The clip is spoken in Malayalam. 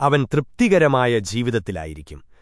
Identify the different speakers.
Speaker 1: അവൻ തൃപ്തികരമായ ജീവിതത്തിലായിരിക്കും